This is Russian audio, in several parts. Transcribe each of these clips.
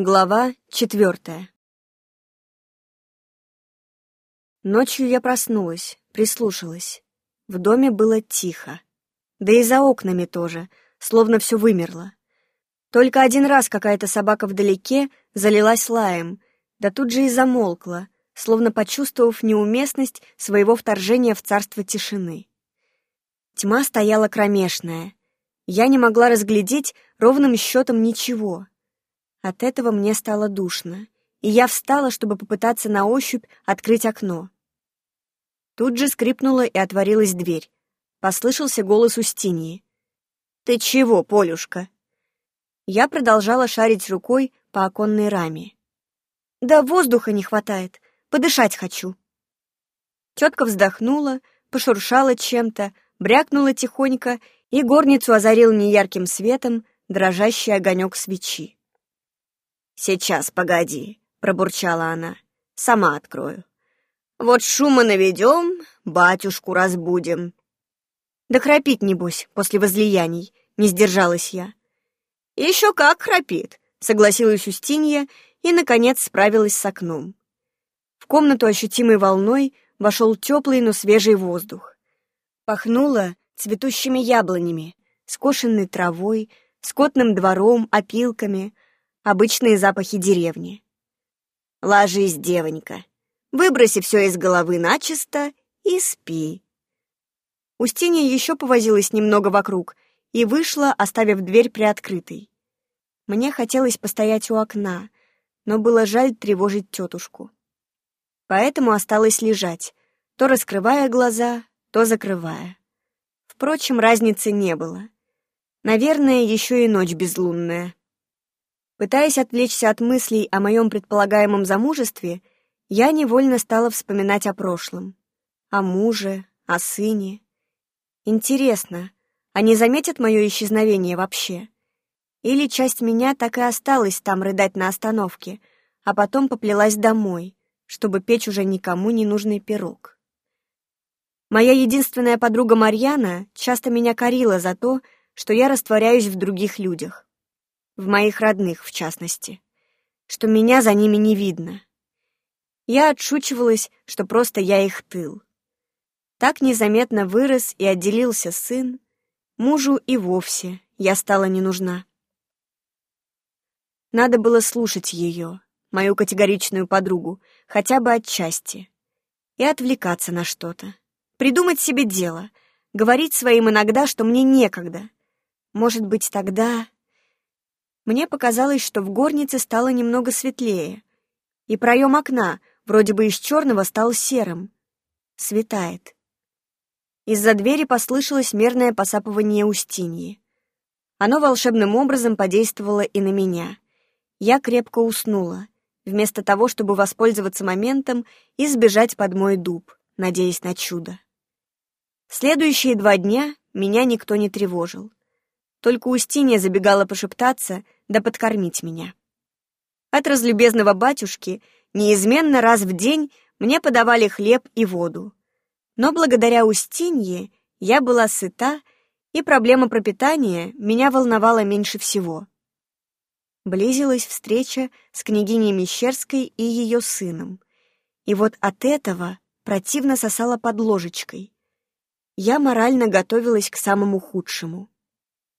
Глава четвертая. Ночью я проснулась, прислушалась. В доме было тихо. Да и за окнами тоже, словно все вымерло. Только один раз какая-то собака вдалеке залилась лаем, да тут же и замолкла, словно почувствовав неуместность своего вторжения в царство тишины. Тьма стояла кромешная. Я не могла разглядеть ровным счетом ничего — от этого мне стало душно, и я встала, чтобы попытаться на ощупь открыть окно. Тут же скрипнула и отворилась дверь. Послышался голос Устиньи. «Ты чего, Полюшка?» Я продолжала шарить рукой по оконной раме. «Да воздуха не хватает, подышать хочу». Тетка вздохнула, пошуршала чем-то, брякнула тихонько, и горницу озарил неярким светом дрожащий огонек свечи. «Сейчас, погоди», — пробурчала она. «Сама открою. Вот шума наведем, батюшку разбудим». «Да храпит, небось, после возлияний», — не сдержалась я. «Еще как храпит», — согласилась Устинья и, наконец, справилась с окном. В комнату ощутимой волной вошел теплый, но свежий воздух. Пахнуло цветущими яблонями, скошенной травой, скотным двором, опилками — обычные запахи деревни. «Ложись, девонька, выброси все из головы начисто и спи». Устинья еще повозилась немного вокруг и вышла, оставив дверь приоткрытой. Мне хотелось постоять у окна, но было жаль тревожить тетушку. Поэтому осталось лежать, то раскрывая глаза, то закрывая. Впрочем, разницы не было. Наверное, еще и ночь безлунная. Пытаясь отвлечься от мыслей о моем предполагаемом замужестве, я невольно стала вспоминать о прошлом. О муже, о сыне. Интересно, они заметят мое исчезновение вообще? Или часть меня так и осталась там рыдать на остановке, а потом поплелась домой, чтобы печь уже никому не нужный пирог? Моя единственная подруга Марьяна часто меня корила за то, что я растворяюсь в других людях в моих родных в частности, что меня за ними не видно. Я отшучивалась, что просто я их тыл. Так незаметно вырос и отделился сын, мужу и вовсе я стала не нужна. Надо было слушать ее, мою категоричную подругу, хотя бы отчасти, и отвлекаться на что-то, придумать себе дело, говорить своим иногда, что мне некогда. Может быть, тогда... Мне показалось, что в горнице стало немного светлее, и проем окна, вроде бы из черного, стал серым. Светает. Из-за двери послышалось мерное посапывание Устиньи. Оно волшебным образом подействовало и на меня. Я крепко уснула, вместо того, чтобы воспользоваться моментом и сбежать под мой дуб, надеясь на чудо. Следующие два дня меня никто не тревожил. Только Устинья забегала пошептаться — да подкормить меня. От разлюбезного батюшки неизменно раз в день мне подавали хлеб и воду. Но благодаря Устинье я была сыта, и проблема пропитания меня волновала меньше всего. Близилась встреча с княгиней Мещерской и ее сыном. И вот от этого противно сосала под ложечкой. Я морально готовилась к самому худшему.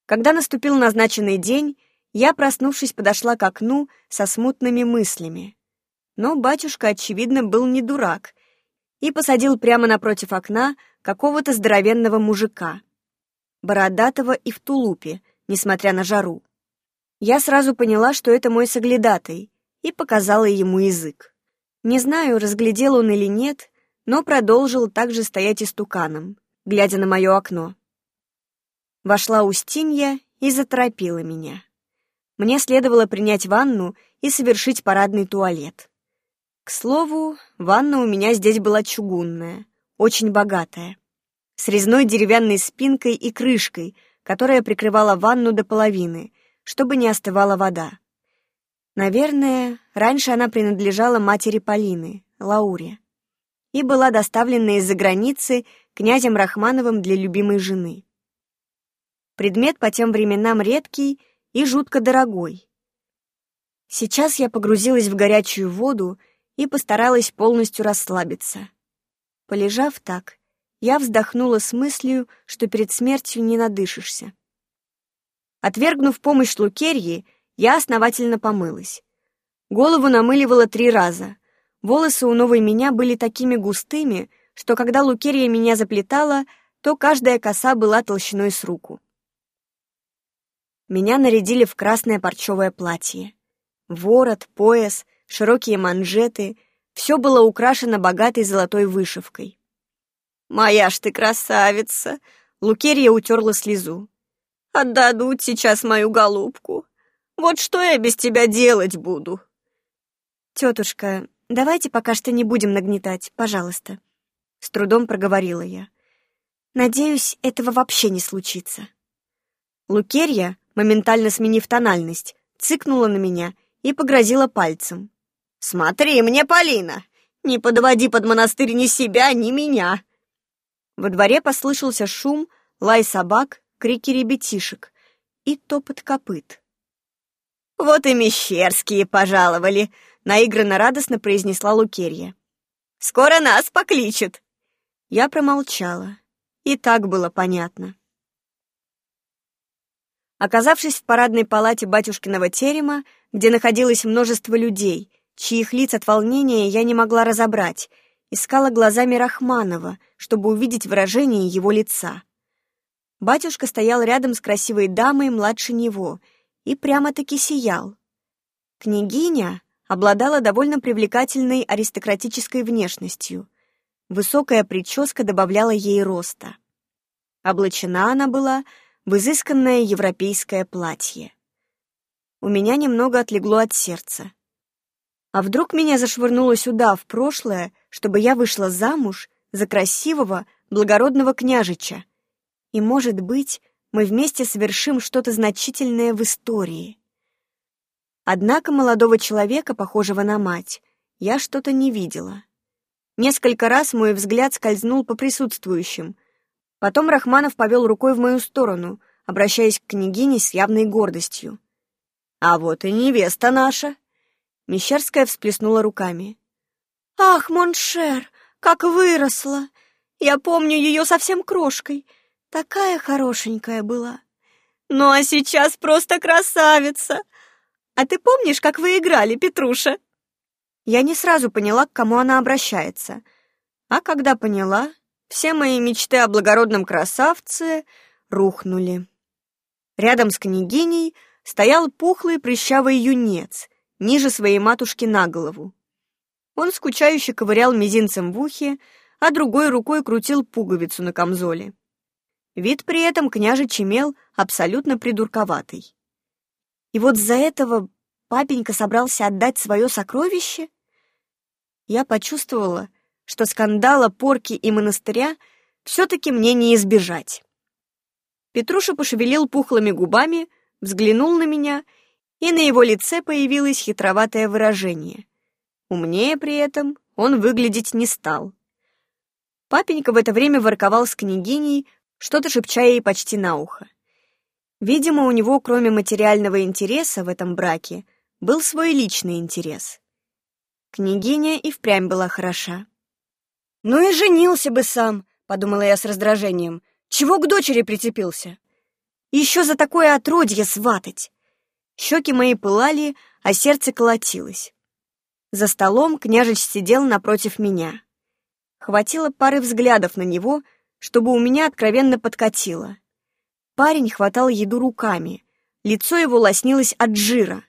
Когда наступил назначенный день, я, проснувшись, подошла к окну со смутными мыслями. Но батюшка, очевидно, был не дурак и посадил прямо напротив окна какого-то здоровенного мужика, бородатого и в тулупе, несмотря на жару. Я сразу поняла, что это мой соглядатый, и показала ему язык. Не знаю, разглядел он или нет, но продолжил также стоять истуканом, глядя на мое окно. Вошла Устинья и заторопила меня. Мне следовало принять ванну и совершить парадный туалет. К слову, ванна у меня здесь была чугунная, очень богатая, с резной деревянной спинкой и крышкой, которая прикрывала ванну до половины, чтобы не остывала вода. Наверное, раньше она принадлежала матери Полины, Лауре, и была доставлена из-за границы князем Рахмановым для любимой жены. Предмет по тем временам редкий и жутко дорогой. Сейчас я погрузилась в горячую воду и постаралась полностью расслабиться. Полежав так, я вздохнула с мыслью, что перед смертью не надышишься. Отвергнув помощь Лукерьи, я основательно помылась. Голову намыливала три раза. Волосы у новой меня были такими густыми, что когда Лукерья меня заплетала, то каждая коса была толщиной с руку. Меня нарядили в красное парчевое платье. Ворот, пояс, широкие манжеты — все было украшено богатой золотой вышивкой. «Моя ж ты красавица!» — Лукерья утерла слезу. «Отдадут сейчас мою голубку. Вот что я без тебя делать буду?» «Тетушка, давайте пока что не будем нагнетать, пожалуйста», — с трудом проговорила я. «Надеюсь, этого вообще не случится». Лукерья, моментально сменив тональность, цыкнула на меня и погрозила пальцем. «Смотри мне, Полина! Не подводи под монастырь ни себя, ни меня!» Во дворе послышался шум, лай собак, крики ребятишек и топот копыт. «Вот и Мещерские пожаловали!» — наигранно радостно произнесла Лукерья. «Скоро нас покличут!» Я промолчала. И так было понятно. Оказавшись в парадной палате батюшкиного терема, где находилось множество людей, чьих лиц от волнения я не могла разобрать, искала глазами Рахманова, чтобы увидеть выражение его лица. Батюшка стоял рядом с красивой дамой младше него и прямо-таки сиял. Княгиня обладала довольно привлекательной аристократической внешностью. Высокая прическа добавляла ей роста. Облачена она была в изысканное европейское платье. У меня немного отлегло от сердца. А вдруг меня зашвырнуло сюда, в прошлое, чтобы я вышла замуж за красивого, благородного княжича? И, может быть, мы вместе совершим что-то значительное в истории. Однако молодого человека, похожего на мать, я что-то не видела. Несколько раз мой взгляд скользнул по присутствующим — Потом Рахманов повел рукой в мою сторону, обращаясь к княгине с явной гордостью. «А вот и невеста наша!» Мещерская всплеснула руками. «Ах, mon cher, как выросла! Я помню ее совсем крошкой. Такая хорошенькая была. Ну а сейчас просто красавица! А ты помнишь, как вы играли, Петруша?» Я не сразу поняла, к кому она обращается. А когда поняла, все мои мечты о благородном красавце рухнули. Рядом с княгиней стоял пухлый прыщавый юнец, ниже своей матушки на голову. Он скучающе ковырял мизинцем в ухе, а другой рукой крутил пуговицу на камзоле. Вид при этом княжич имел абсолютно придурковатый. И вот за этого папенька собрался отдать свое сокровище? Я почувствовала, что скандала, порки и монастыря все-таки мне не избежать. Петруша пошевелил пухлыми губами, взглянул на меня, и на его лице появилось хитроватое выражение. Умнее при этом он выглядеть не стал. Папенька в это время ворковал с княгиней, что-то шепча ей почти на ухо. Видимо, у него, кроме материального интереса в этом браке, был свой личный интерес. Княгиня и впрямь была хороша. «Ну и женился бы сам», — подумала я с раздражением. «Чего к дочери прицепился? Еще за такое отродье сватать!» Щеки мои пылали, а сердце колотилось. За столом княжич сидел напротив меня. Хватило пары взглядов на него, чтобы у меня откровенно подкатило. Парень хватал еду руками, лицо его лоснилось от жира.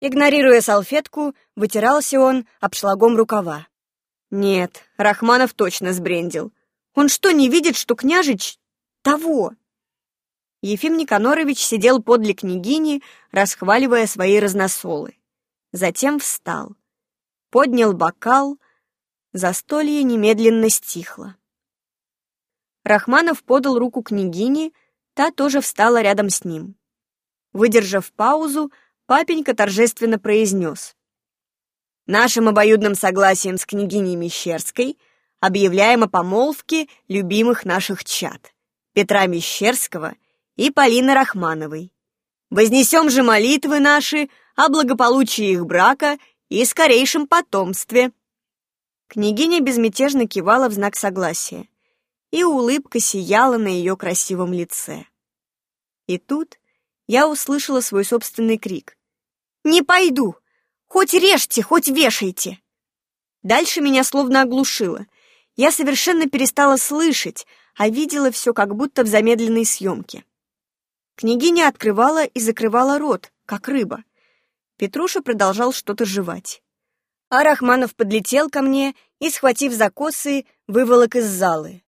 Игнорируя салфетку, вытирался он обшлагом рукава. Нет, Рахманов точно сбрендил. Он что, не видит, что княжич того? Ефим Никанорович сидел подле княгини, расхваливая свои разносолы. Затем встал. Поднял бокал. Застолье немедленно стихло. Рахманов подал руку княгине, та тоже встала рядом с ним. Выдержав паузу, папенька торжественно произнес. Нашим обоюдным согласием с княгиней Мещерской объявляем о помолвке любимых наших чад Петра Мещерского и Полины Рахмановой. Вознесем же молитвы наши о благополучии их брака и скорейшем потомстве». Княгиня безмятежно кивала в знак согласия, и улыбка сияла на ее красивом лице. И тут я услышала свой собственный крик. «Не пойду! Хоть режьте, хоть вешайте!» Дальше меня словно оглушило. Я совершенно перестала слышать, а видела все как будто в замедленной съемке. Княгиня открывала и закрывала рот, как рыба. Петруша продолжал что-то жевать. А Рахманов подлетел ко мне и, схватив за косы, выволок из залы.